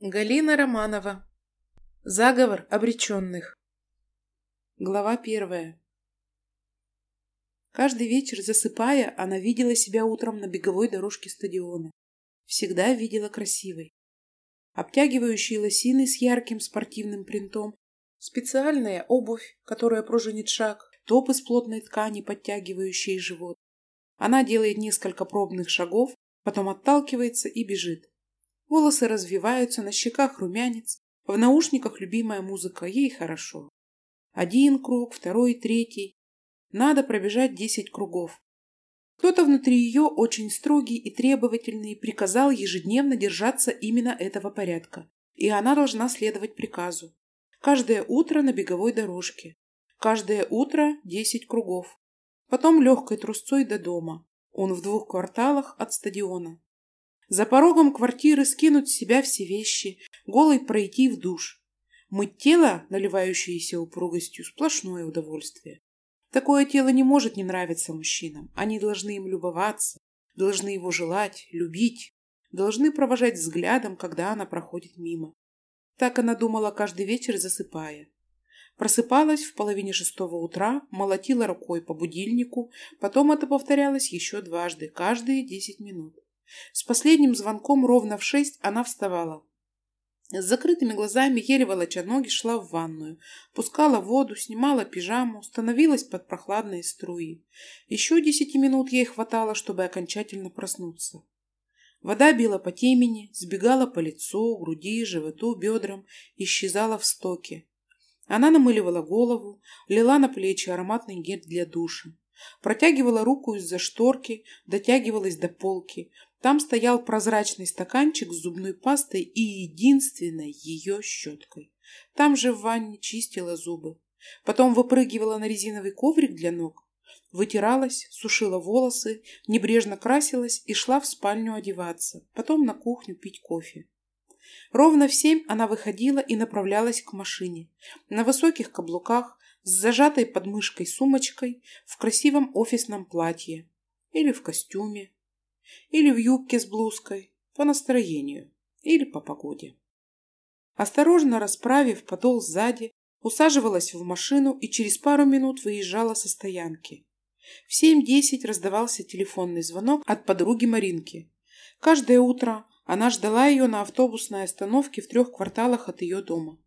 Галина Романова. Заговор обреченных. Глава первая. Каждый вечер, засыпая, она видела себя утром на беговой дорожке стадиона. Всегда видела красивой. Обтягивающие лосины с ярким спортивным принтом, специальная обувь, которая пружинит шаг, топ из плотной ткани, подтягивающий живот. Она делает несколько пробных шагов, потом отталкивается и бежит. Волосы развиваются, на щеках румянец, в наушниках любимая музыка, ей хорошо. Один круг, второй, третий. Надо пробежать десять кругов. Кто-то внутри ее, очень строгий и требовательный, приказал ежедневно держаться именно этого порядка, и она должна следовать приказу. Каждое утро на беговой дорожке. Каждое утро десять кругов. Потом легкой трусцой до дома. Он в двух кварталах от стадиона. За порогом квартиры скинуть с себя все вещи, голой пройти в душ. Мыть тело, наливающееся упругостью, сплошное удовольствие. Такое тело не может не нравиться мужчинам. Они должны им любоваться, должны его желать, любить, должны провожать взглядом, когда она проходит мимо. Так она думала каждый вечер, засыпая. Просыпалась в половине шестого утра, молотила рукой по будильнику, потом это повторялось еще дважды, каждые десять минут. С последним звонком ровно в шесть она вставала. С закрытыми глазами, еле волоча ноги, шла в ванную, пускала воду, снимала пижаму, становилась под прохладные струи. Еще десяти минут ей хватало, чтобы окончательно проснуться. Вода била по темени, сбегала по лицу, груди, животу, бедрам, исчезала в стоке. Она намыливала голову, лила на плечи ароматный гель для душа. Протягивала руку из-за шторки, дотягивалась до полки, там стоял прозрачный стаканчик с зубной пастой и единственной ее щеткой. Там же в ванне чистила зубы. Потом выпрыгивала на резиновый коврик для ног, вытиралась, сушила волосы, небрежно красилась и шла в спальню одеваться, потом на кухню пить кофе. Ровно в семь она выходила и направлялась к машине. На высоких каблуках, с зажатой подмышкой сумочкой, в красивом офисном платье или в костюме или в юбке с блузкой, по настроению или по погоде. Осторожно расправив подол сзади, усаживалась в машину и через пару минут выезжала со стоянки. В семь десять раздавался телефонный звонок от подруги Маринки. Каждое утро она ждала ее на автобусной остановке в трех кварталах от ее дома.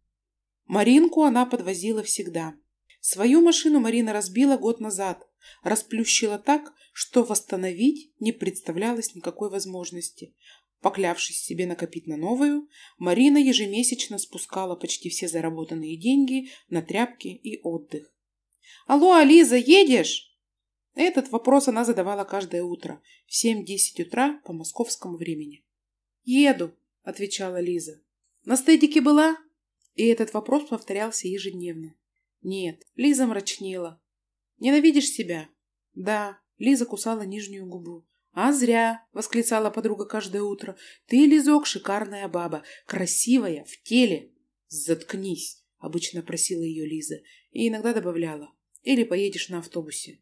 Маринку она подвозила всегда. Свою машину Марина разбила год назад, расплющила так, что восстановить не представлялось никакой возможности. Поклявшись себе накопить на новую, Марина ежемесячно спускала почти все заработанные деньги на тряпки и отдых. «Алло, Ализа, едешь?» Этот вопрос она задавала каждое утро в 7-10 утра по московскому времени. «Еду», — отвечала Лиза. «На стедике была?» И этот вопрос повторялся ежедневно. «Нет», — Лиза мрачнела. «Ненавидишь себя?» «Да», Лиза кусала нижнюю губу. «А зря!» — восклицала подруга каждое утро. «Ты, Лизок, шикарная баба, красивая, в теле!» «Заткнись!» — обычно просила ее Лиза и иногда добавляла. «Или поедешь на автобусе».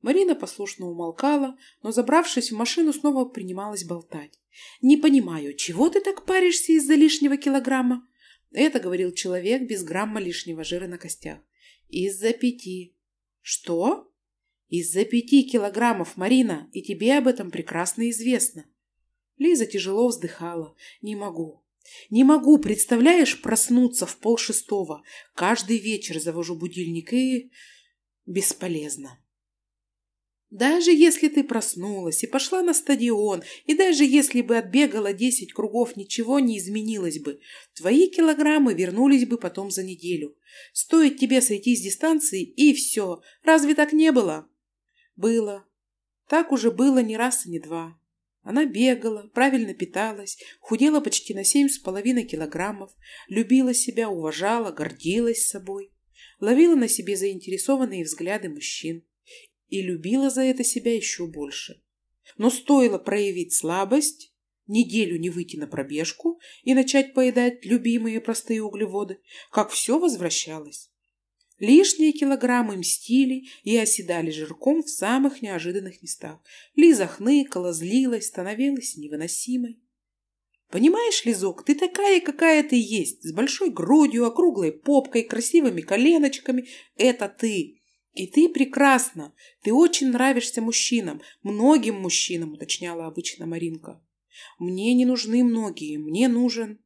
Марина послушно умолкала, но, забравшись в машину, снова принималась болтать. «Не понимаю, чего ты так паришься из-за лишнего килограмма?» Это говорил человек без грамма лишнего жира на костях. «Из-за пяти». «Что?» Из-за пяти килограммов, Марина, и тебе об этом прекрасно известно. Лиза тяжело вздыхала. Не могу. Не могу, представляешь, проснуться в полшестого. Каждый вечер завожу будильник и... Бесполезно. Даже если ты проснулась и пошла на стадион, и даже если бы отбегала десять кругов, ничего не изменилось бы. Твои килограммы вернулись бы потом за неделю. Стоит тебе сойти с дистанции, и все. Разве так не было? Было. Так уже было не раз и не два. Она бегала, правильно питалась, худела почти на семь с половиной килограммов, любила себя, уважала, гордилась собой, ловила на себе заинтересованные взгляды мужчин и любила за это себя еще больше. Но стоило проявить слабость, неделю не выйти на пробежку и начать поедать любимые простые углеводы, как все возвращалось. Лишние килограммы мстили и оседали жирком в самых неожиданных местах. Лиза хныкала, злилась, становилась невыносимой. Понимаешь, Лизок, ты такая, какая ты есть, с большой грудью, округлой попкой, красивыми коленочками. Это ты. И ты прекрасна. Ты очень нравишься мужчинам. Многим мужчинам, уточняла обычно Маринка. Мне не нужны многие, мне нужен...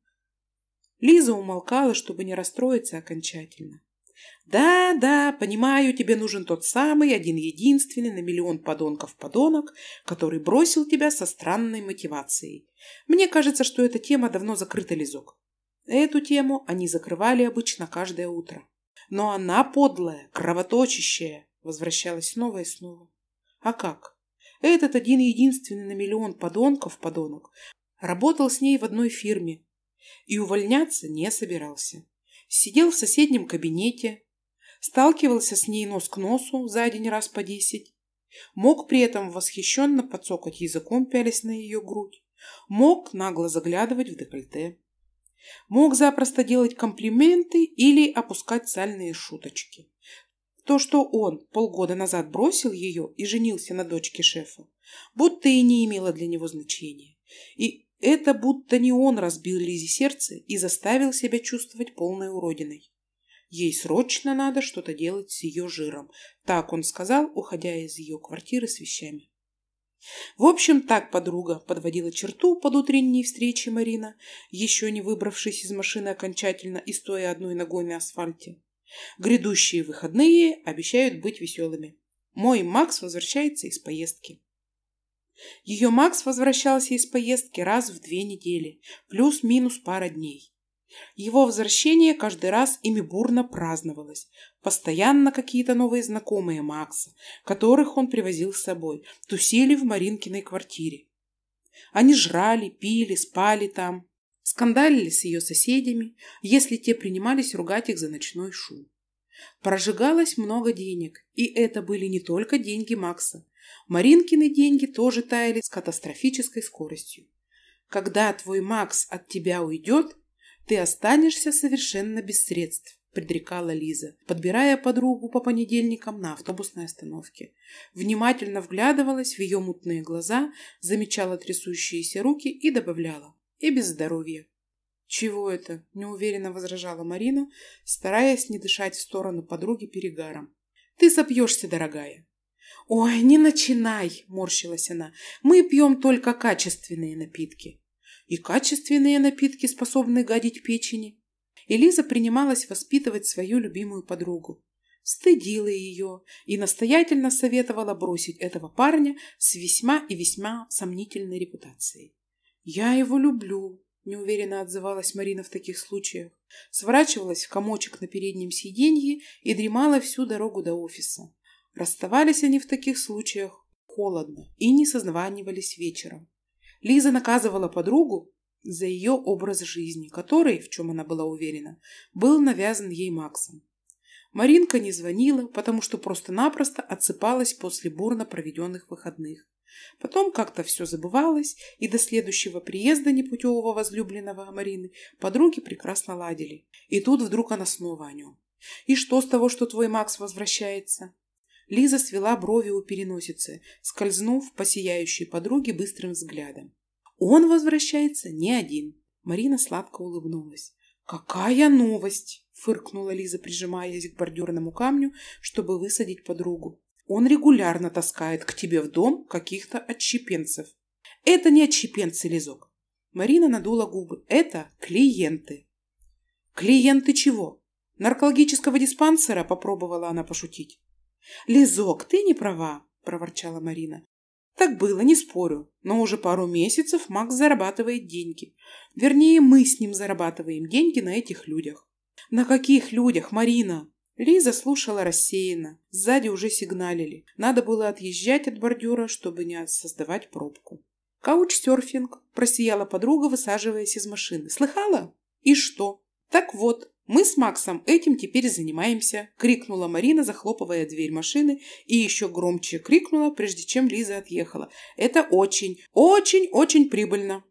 Лиза умолкала, чтобы не расстроиться окончательно. Да, да, понимаю, тебе нужен тот самый, один единственный на миллион подонков-подонок, который бросил тебя со странной мотивацией. Мне кажется, что эта тема давно закрыта, Лизок. Эту тему они закрывали обычно каждое утро. Но она подлая, кровоточащая, возвращалась снова и снова. А как? Этот один единственный на миллион подонков-подонок работал с ней в одной фирме и увольняться не собирался. Сидел в соседнем кабинете, сталкивался с ней нос к носу за день раз по десять, мог при этом восхищенно подсокать языком, пялись на ее грудь, мог нагло заглядывать в декольте, мог запросто делать комплименты или опускать сальные шуточки. То, что он полгода назад бросил ее и женился на дочке шефа, будто и не имело для него значения. И это будто не он разбил Лизе сердце и заставил себя чувствовать полной уродиной. Ей срочно надо что-то делать с ее жиром. Так он сказал, уходя из ее квартиры с вещами. В общем, так подруга подводила черту под утренней встречей Марина, еще не выбравшись из машины окончательно и стоя одной ногой на асфальте. Грядущие выходные обещают быть веселыми. Мой Макс возвращается из поездки. Ее Макс возвращался из поездки раз в две недели, плюс-минус пара дней. Его возвращение каждый раз ими бурно праздновалось. Постоянно какие-то новые знакомые Макса, которых он привозил с собой, тусили в Маринкиной квартире. Они жрали, пили, спали там, скандалили с ее соседями, если те принимались ругать их за ночной шум. Прожигалось много денег, и это были не только деньги Макса. Маринкины деньги тоже таяли с катастрофической скоростью. Когда твой Макс от тебя уйдет, ты останешься совершенно без средств, предрекала Лиза, подбирая подругу по понедельникам на автобусной остановке. Внимательно вглядывалась в ее мутные глаза, замечала трясущиеся руки и добавляла «и без здоровья». «Чего это?» – неуверенно возражала Марина, стараясь не дышать в сторону подруги перегаром. «Ты сопьешься, дорогая». «Ой, не начинай!» – морщилась она. «Мы пьем только качественные напитки». «И качественные напитки способны гадить печени». Элиза принималась воспитывать свою любимую подругу. Стыдила ее и настоятельно советовала бросить этого парня с весьма и весьма сомнительной репутацией. «Я его люблю», неуверенно отзывалась Марина в таких случаях. Сворачивалась в комочек на переднем сиденье и дремала всю дорогу до офиса. Расставались они в таких случаях холодно и не созванивались вечером. Лиза наказывала подругу за ее образ жизни, который, в чем она была уверена, был навязан ей Максом. Маринка не звонила, потому что просто-напросто отсыпалась после бурно проведенных выходных. Потом как-то все забывалось, и до следующего приезда непутевого возлюбленного Марины подруги прекрасно ладили. И тут вдруг она снова о нем. «И что с того, что твой Макс возвращается?» Лиза свела брови у переносицы, скользнув по сияющей подруге быстрым взглядом. «Он возвращается не один». Марина сладко улыбнулась. «Какая новость!» — фыркнула Лиза, прижимаясь к бордюрному камню, чтобы высадить подругу. Он регулярно таскает к тебе в дом каких-то отщепенцев. Это не отщепенцы, Лизок. Марина надула губы. Это клиенты. Клиенты чего? Наркологического диспансера? Попробовала она пошутить. Лизок, ты не права, проворчала Марина. Так было, не спорю. Но уже пару месяцев Макс зарабатывает деньги. Вернее, мы с ним зарабатываем деньги на этих людях. На каких людях, Марина? Лиза слушала рассеянно. Сзади уже сигналили. Надо было отъезжать от бордюра, чтобы не создавать пробку. «Каучсерфинг», – просияла подруга, высаживаясь из машины. «Слыхала? И что?» «Так вот, мы с Максом этим теперь занимаемся», – крикнула Марина, захлопывая дверь машины, и еще громче крикнула, прежде чем Лиза отъехала. «Это очень, очень-очень прибыльно».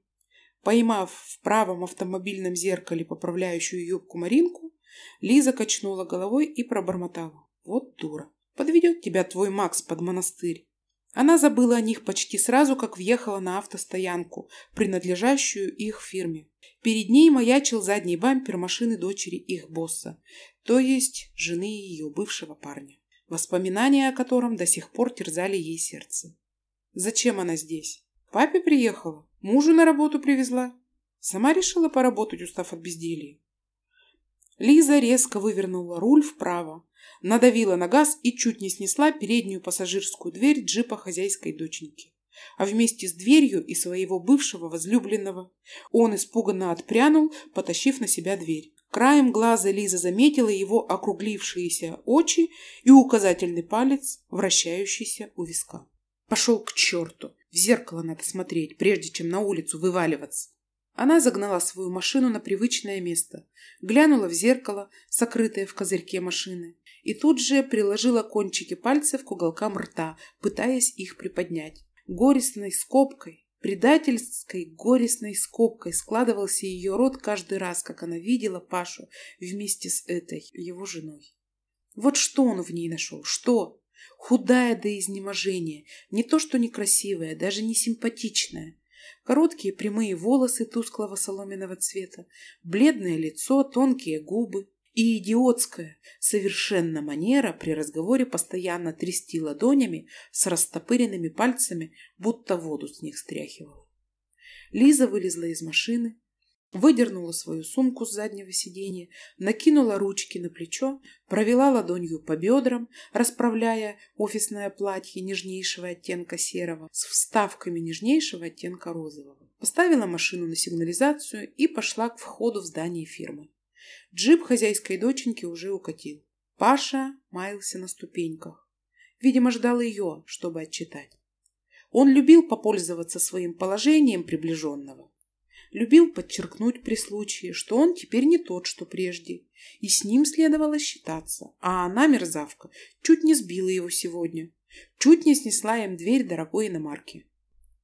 Поймав в правом автомобильном зеркале поправляющую юбку Маринку, Лиза качнула головой и пробормотала. Вот дура. Подведет тебя твой Макс под монастырь. Она забыла о них почти сразу, как въехала на автостоянку, принадлежащую их фирме. Перед ней маячил задний бампер машины дочери их босса, то есть жены ее бывшего парня, воспоминания о котором до сих пор терзали ей сердце. Зачем она здесь? Папе приехала? Мужу на работу привезла? Сама решила поработать, устав от безделья. Лиза резко вывернула руль вправо, надавила на газ и чуть не снесла переднюю пассажирскую дверь джипа хозяйской доченьки. А вместе с дверью и своего бывшего возлюбленного он испуганно отпрянул, потащив на себя дверь. Краем глаза Лиза заметила его округлившиеся очи и указательный палец, вращающийся у виска. Пошел к черту! В зеркало надо смотреть, прежде чем на улицу вываливаться. Она загнала свою машину на привычное место, глянула в зеркало, сокрытое в козырьке машины, и тут же приложила кончики пальцев к уголкам рта, пытаясь их приподнять. Горестной скобкой, предательской горестной скобкой складывался ее рот каждый раз, как она видела Пашу вместе с этой, его женой. Вот что он в ней нашел, что? Худая до изнеможения, не то что некрасивая, даже не симпатичная. Короткие прямые волосы тусклого соломенного цвета, бледное лицо, тонкие губы и идиотская, совершенно манера при разговоре постоянно трясти ладонями с растопыренными пальцами, будто воду с них стряхивала. Лиза вылезла из машины, выдернула свою сумку с заднего сиденья, накинула ручки на плечо, провела ладонью по бедрам, расправляя офисное платье нежнейшего оттенка серого с вставками нежнейшего оттенка розового. Поставила машину на сигнализацию и пошла к входу в здание фирмы. Джип хозяйской доченьки уже укатил. Паша маялся на ступеньках. Видимо, ждал ее, чтобы отчитать. Он любил попользоваться своим положением приближенного. Любил подчеркнуть при случае, что он теперь не тот, что прежде, и с ним следовало считаться, а она, мерзавка, чуть не сбила его сегодня, чуть не снесла им дверь дорогой иномарки.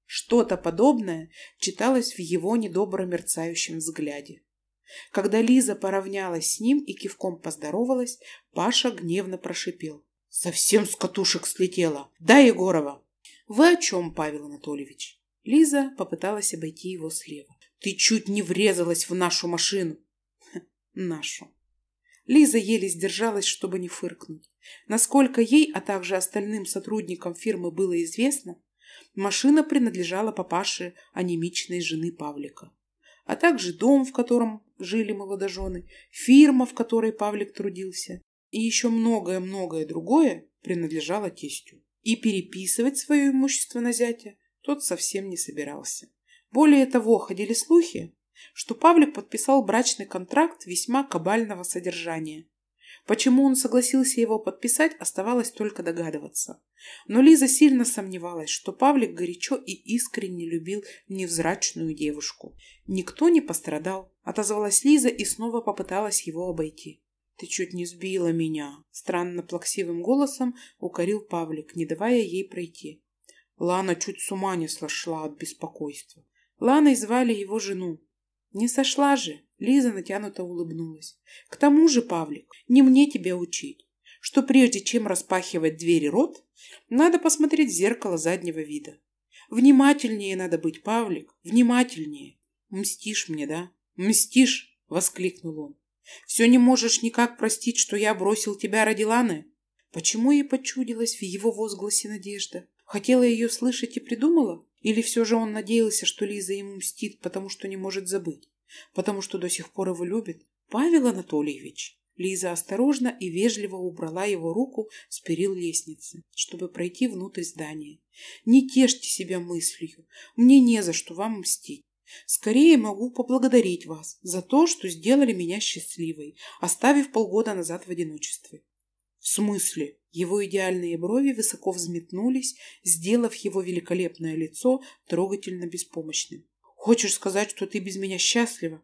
Что-то подобное читалось в его недобро мерцающем взгляде. Когда Лиза поравнялась с ним и кивком поздоровалась, Паша гневно прошипел. «Совсем с катушек слетела! Да, Егорова!» «Вы о чем, Павел Анатольевич?» Лиза попыталась обойти его слева. «Ты чуть не врезалась в нашу машину!» «Нашу!» Лиза еле сдержалась, чтобы не фыркнуть. Насколько ей, а также остальным сотрудникам фирмы было известно, машина принадлежала папаше анемичной жены Павлика а также дом, в котором жили молодожены, фирма, в которой Павлик трудился, и еще многое-многое другое принадлежало тестю. И переписывать свое имущество на зятя тот совсем не собирался. Более того, ходили слухи, что Павлик подписал брачный контракт весьма кабального содержания, Почему он согласился его подписать, оставалось только догадываться. Но Лиза сильно сомневалась, что Павлик горячо и искренне любил невзрачную девушку. Никто не пострадал, отозвалась Лиза и снова попыталась его обойти. «Ты чуть не сбила меня», — странно плаксивым голосом укорил Павлик, не давая ей пройти. Лана чуть с ума не сошла от беспокойства. Ланой звали его жену. Не сошла же, Лиза натянуто улыбнулась. К тому же, Павлик, не мне тебя учить, что прежде чем распахивать двери рот, надо посмотреть в зеркало заднего вида. Внимательнее надо быть, Павлик, внимательнее. Мстишь мне, да? Мстишь, воскликнул он. Все не можешь никак простить, что я бросил тебя ради Ланы? Почему ей почудилась в его возгласе надежда? Хотела ее слышать и придумала? Или все же он надеялся, что Лиза ему мстит, потому что не может забыть? потому что до сих пор его любит. Павел Анатольевич. Лиза осторожно и вежливо убрала его руку с перил лестницы, чтобы пройти внутрь здания. Не тешьте себя мыслью. Мне не за что вам мстить. Скорее могу поблагодарить вас за то, что сделали меня счастливой, оставив полгода назад в одиночестве. В смысле? Его идеальные брови высоко взметнулись, сделав его великолепное лицо трогательно беспомощным. Хочешь сказать, что ты без меня счастлива?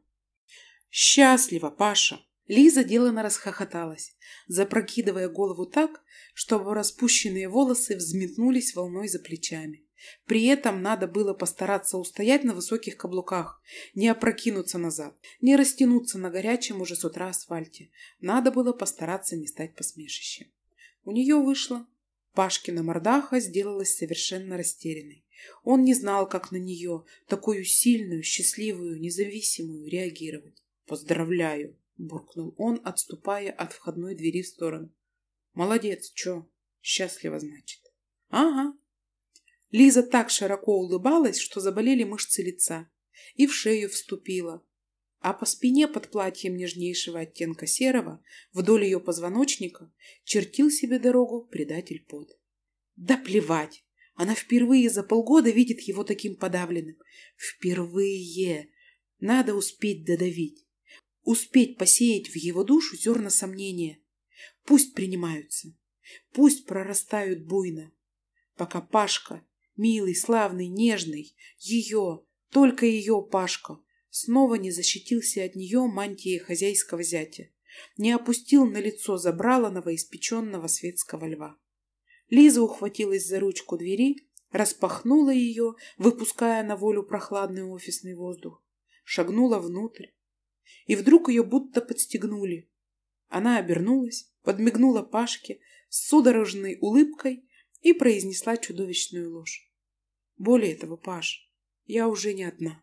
Счастлива, Паша. Лиза делано расхохоталась, запрокидывая голову так, чтобы распущенные волосы взметнулись волной за плечами. При этом надо было постараться устоять на высоких каблуках, не опрокинуться назад, не растянуться на горячем уже с утра асфальте. Надо было постараться не стать посмешищем. У нее вышло. Пашкина мордаха сделалась совершенно растерянной. Он не знал, как на нее, такую сильную, счастливую, независимую, реагировать. «Поздравляю!» – буркнул он, отступая от входной двери в сторону. «Молодец, чё? Счастливо, значит?» «Ага». Лиза так широко улыбалась, что заболели мышцы лица, и в шею вступила, а по спине под платьем нежнейшего оттенка серого, вдоль ее позвоночника, чертил себе дорогу предатель под. Да плевать! Она впервые за полгода видит его таким подавленным. Впервые! Надо успеть додавить. Успеть посеять в его душу зерна сомнения. Пусть принимаются. Пусть прорастают буйно. Пока Пашка, милый, славный, нежный, ее, только ее Пашка, снова не защитился от нее мантией хозяйского зятя, не опустил на лицо забраланного испеченного светского льва. Лиза ухватилась за ручку двери, распахнула ее, выпуская на волю прохладный офисный воздух, шагнула внутрь. И вдруг ее будто подстегнули. Она обернулась, подмигнула Пашке с судорожной улыбкой и произнесла чудовищную ложь. Более того, Паш, я уже не одна.